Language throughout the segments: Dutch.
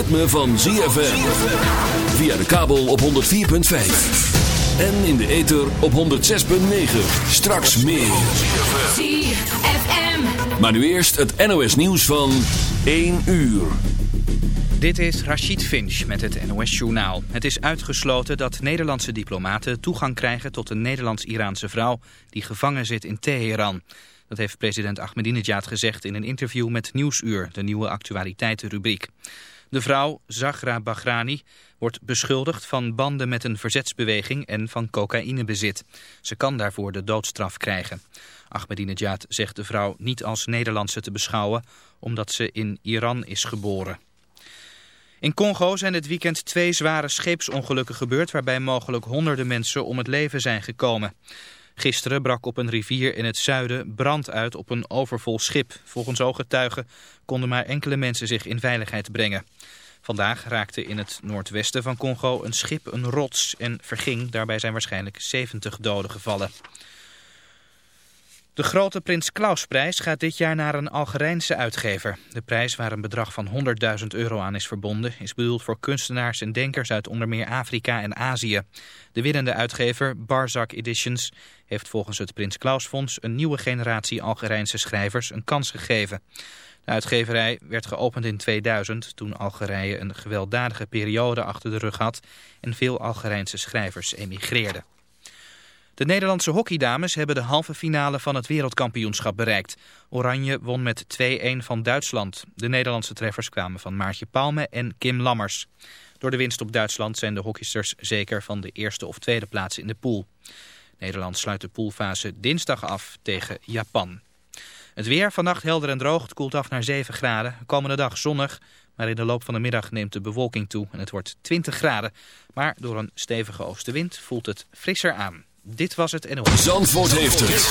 ritme van ZFM. Via de kabel op 104.5. En in de ether op 106.9. Straks meer. ZFM. Maar nu eerst het NOS nieuws van 1 uur. Dit is Rachid Finch met het NOS Journaal. Het is uitgesloten dat Nederlandse diplomaten toegang krijgen tot een Nederlands-Iraanse vrouw die gevangen zit in Teheran. Dat heeft president Ahmadinejad gezegd in een interview met Nieuwsuur, de nieuwe actualiteitenrubriek. De vrouw, Zagra Bahrani, wordt beschuldigd van banden met een verzetsbeweging en van cocaïnebezit. Ze kan daarvoor de doodstraf krijgen. Ahmadinejad zegt de vrouw niet als Nederlandse te beschouwen, omdat ze in Iran is geboren. In Congo zijn dit weekend twee zware scheepsongelukken gebeurd... waarbij mogelijk honderden mensen om het leven zijn gekomen. Gisteren brak op een rivier in het zuiden brand uit op een overvol schip. Volgens ooggetuigen konden maar enkele mensen zich in veiligheid brengen. Vandaag raakte in het noordwesten van Congo een schip een rots en verging. Daarbij zijn waarschijnlijk 70 doden gevallen. De grote Prins Klausprijs gaat dit jaar naar een Algerijnse uitgever. De prijs waar een bedrag van 100.000 euro aan is verbonden... is bedoeld voor kunstenaars en denkers uit onder meer Afrika en Azië. De winnende uitgever, Barzak Editions, heeft volgens het Prins Klaus Fonds... een nieuwe generatie Algerijnse schrijvers een kans gegeven. De uitgeverij werd geopend in 2000 toen Algerije een gewelddadige periode achter de rug had... en veel Algerijnse schrijvers emigreerden. De Nederlandse hockeydames hebben de halve finale van het wereldkampioenschap bereikt. Oranje won met 2-1 van Duitsland. De Nederlandse treffers kwamen van Maartje Palme en Kim Lammers. Door de winst op Duitsland zijn de hockeysters zeker van de eerste of tweede plaats in de pool. Nederland sluit de poolfase dinsdag af tegen Japan. Het weer vannacht helder en droog. Het koelt af naar 7 graden. Komende dag zonnig. Maar in de loop van de middag neemt de bewolking toe en het wordt 20 graden. Maar door een stevige oostenwind voelt het frisser aan. Dit was het NOS. Zandvoort heeft het.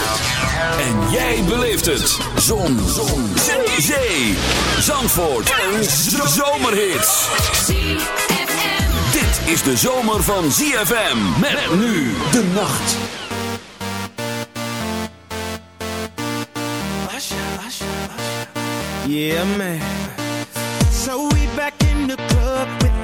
En jij beleeft het. Zon. Zon. Zee. Zee. Zandvoort. Een zomerhit. ZFM. Dit is de zomer van ZFM. Met nu de nacht. Yeah, man. So we back in the club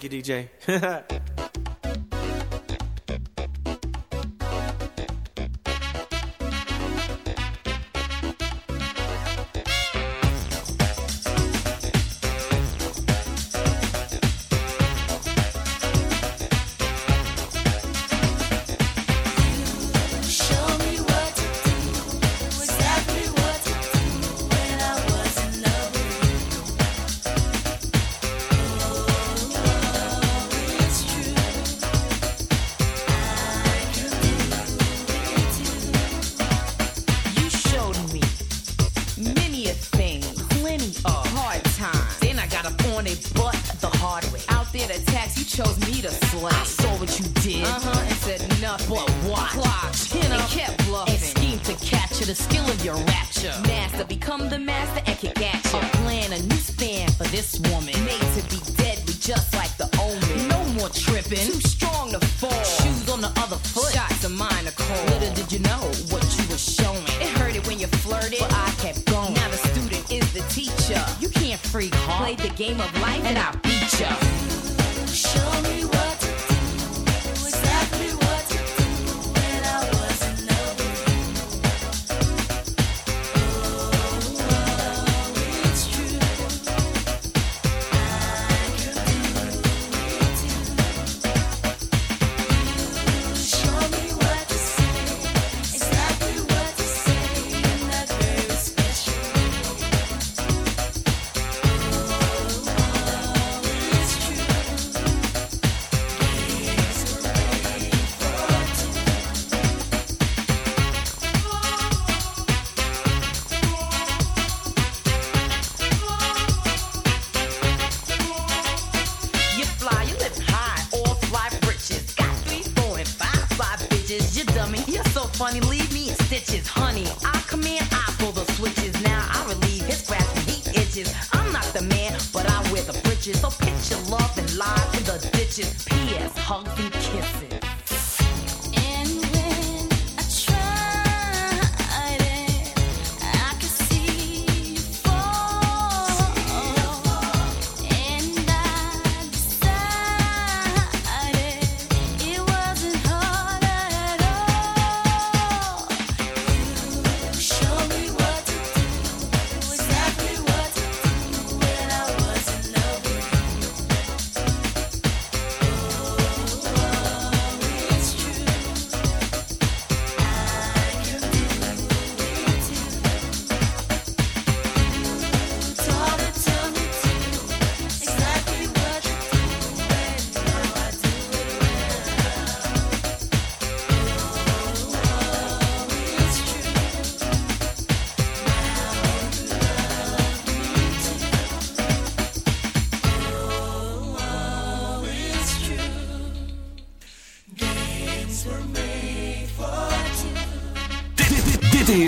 Thank you, DJ.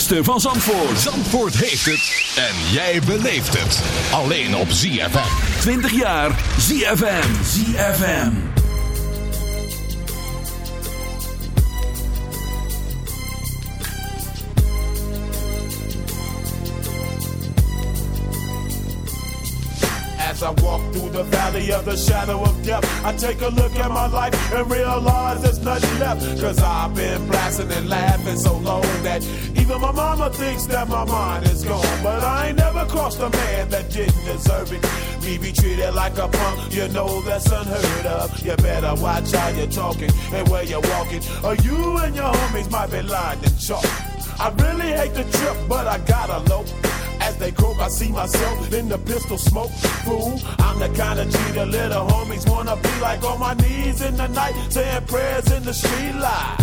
Van Zandvoort. Zandvoort heeft het en jij beleeft het. Alleen op ZFM. 20 jaar ZFM. ZFM. As I walk through the valley of the shadow of death, I take a look at my life and realize there's nothing left. Cause I've been blasting and laughing so long that my mama thinks that my mind is gone. But I ain't never crossed a man that didn't deserve it. Me be treated like a punk, you know that's unheard of. You better watch how you're talking and where you're walking, or you and your homies might be lying in chalk. I really hate the trip, but I gotta low. As they croak, I see myself in the pistol smoke. Fool, I'm the kind of G little homies wanna be like on my knees in the night, saying prayers in the street light.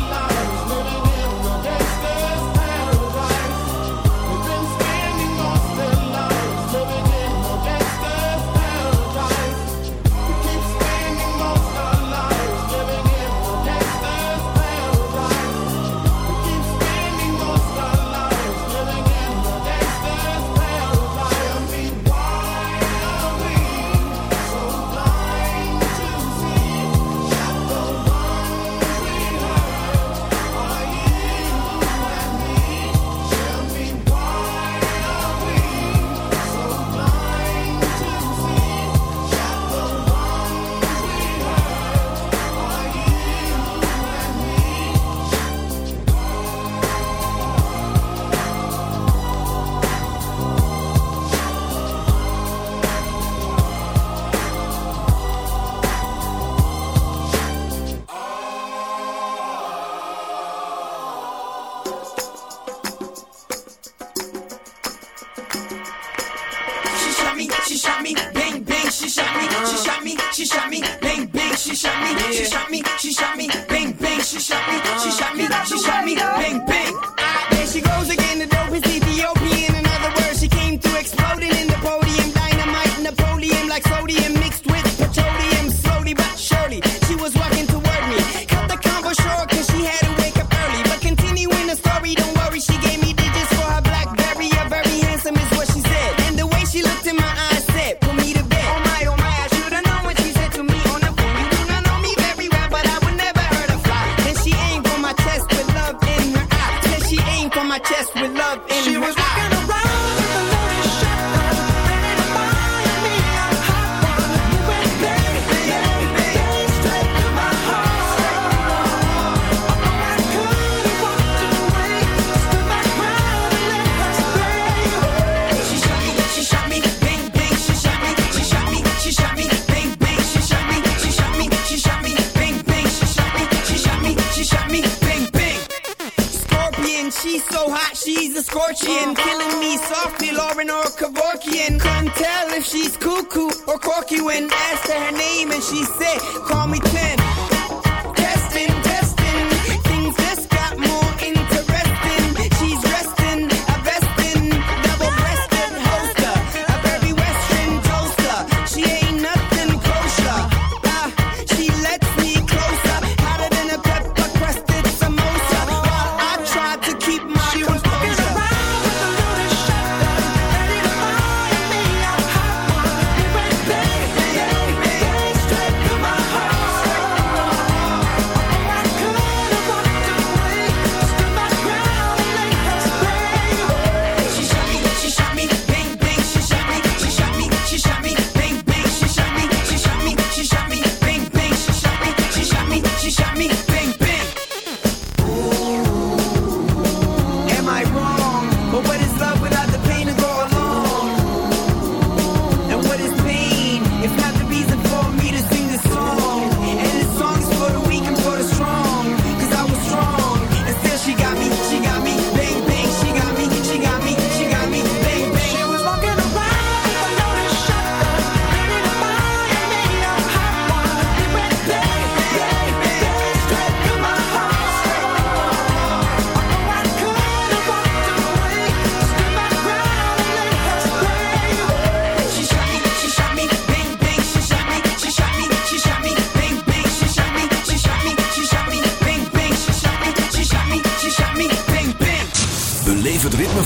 foreign or Kevorkian. Couldn't tell if she's cuckoo or quirky when asked her her name and she said, call me 10.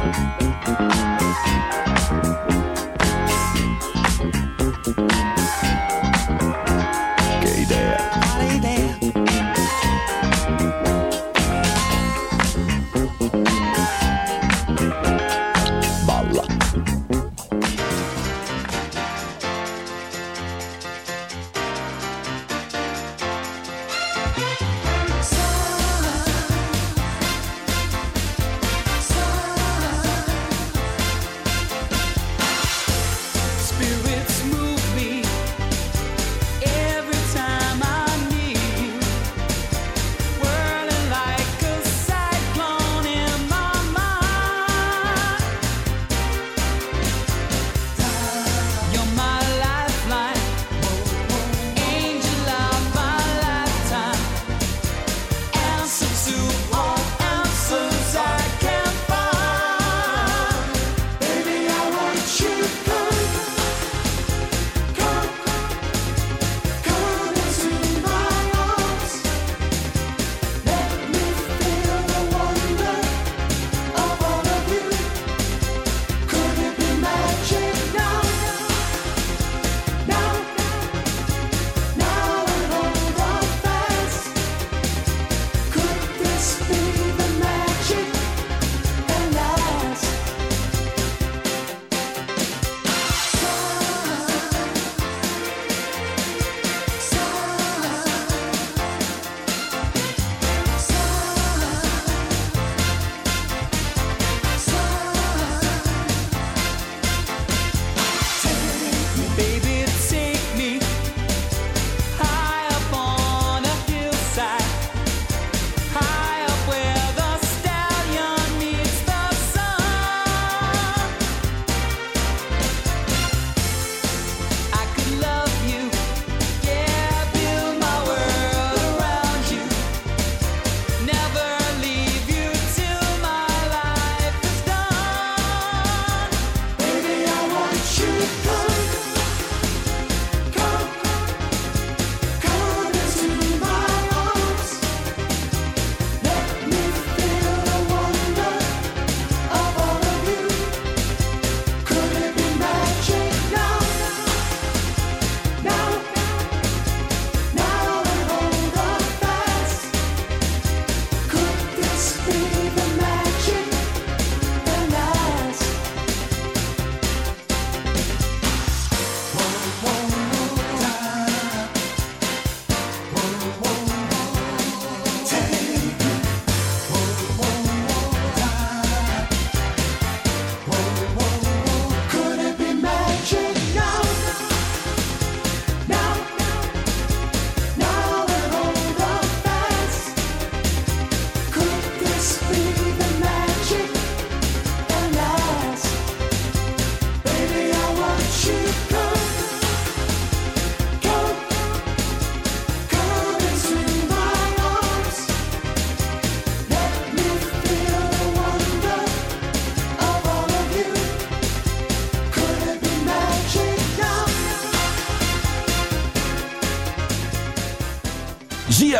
you.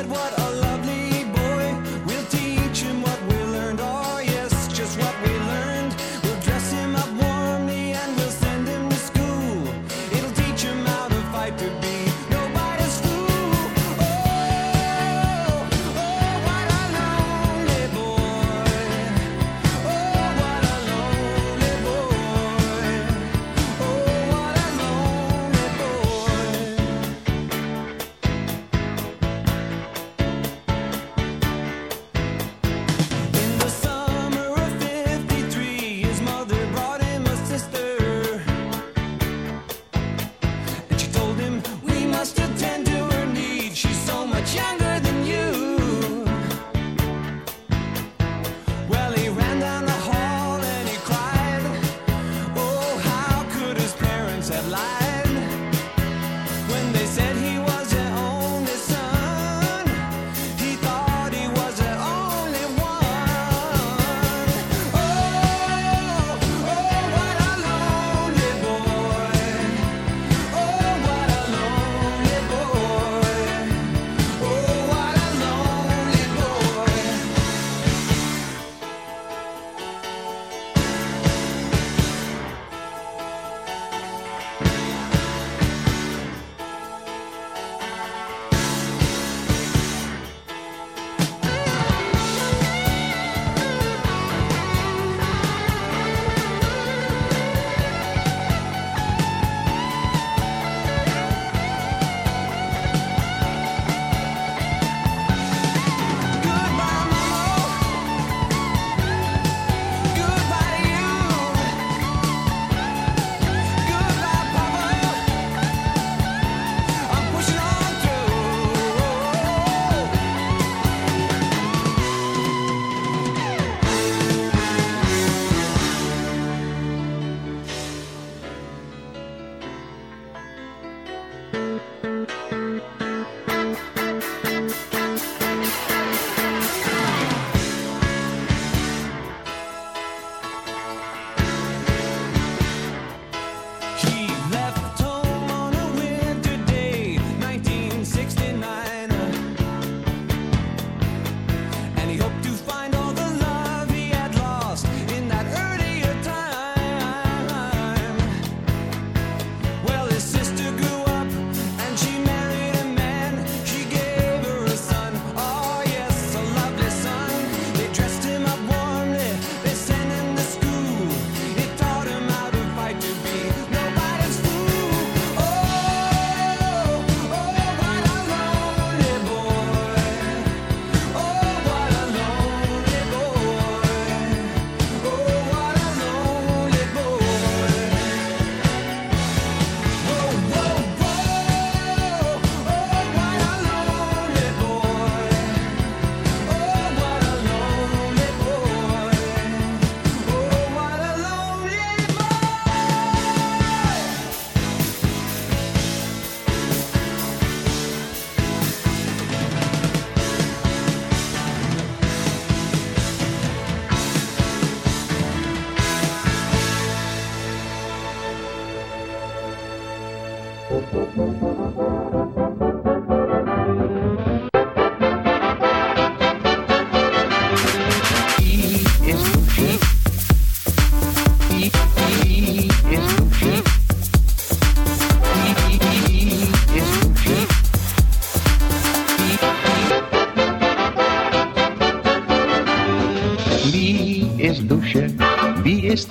said what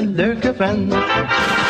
en leuke vent.